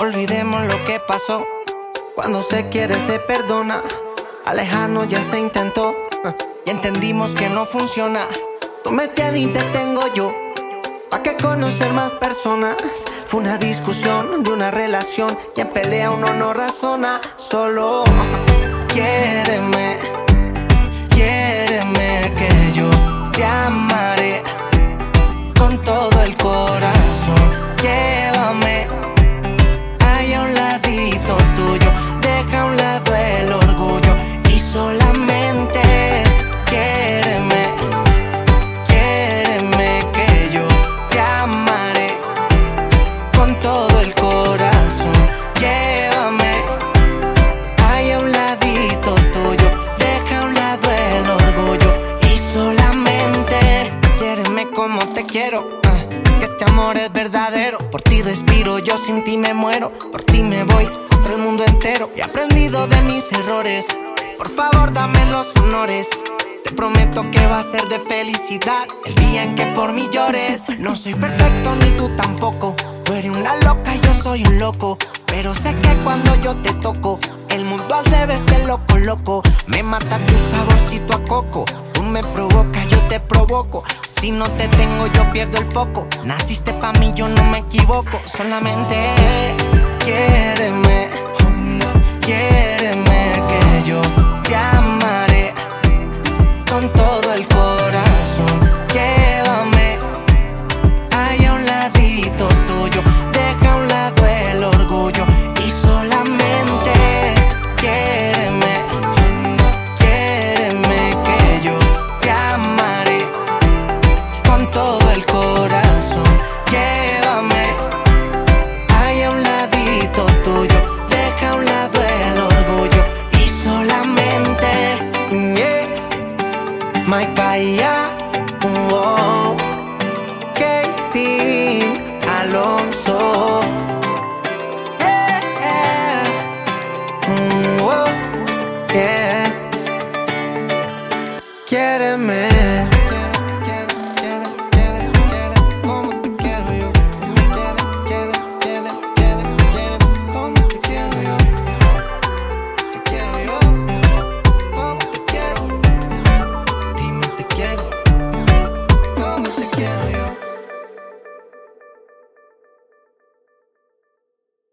Olvidemos lo que pasó. Cuando se quiere, se perdona. Alejarnos ya se intentó. Y entendimos que no funciona. Tú me tienes y te tengo yo. ¿Pa' qué conocer más personas? Fue una discusión de una relación. Y en pelea uno no razona. Solo. Quiéreme este amor es verdadero. Por ti respiro, yo sin ti me muero. Por ti me voy contra el mundo entero. He aprendido de mis errores. Por favor, dame los honores. Te prometo que va a ser de felicidad el día en que por mí llores. No soy perfecto ni tú tampoco. Tú eres una loca y yo soy un loco. Pero sé que cuando yo te toco, el mundo al revés te lo coloco. Me mata tu saborcito a coco. Tú me provocas, te provoco. Si no te tengo, yo pierdo el foco. Naciste pa' mí, yo no me equivoco. Solamente quiéreme, quiéreme que yo te amaré con todo. Mike Bahía, wow, Katie Alonso. Eh, eh. Yeah. Quiereme.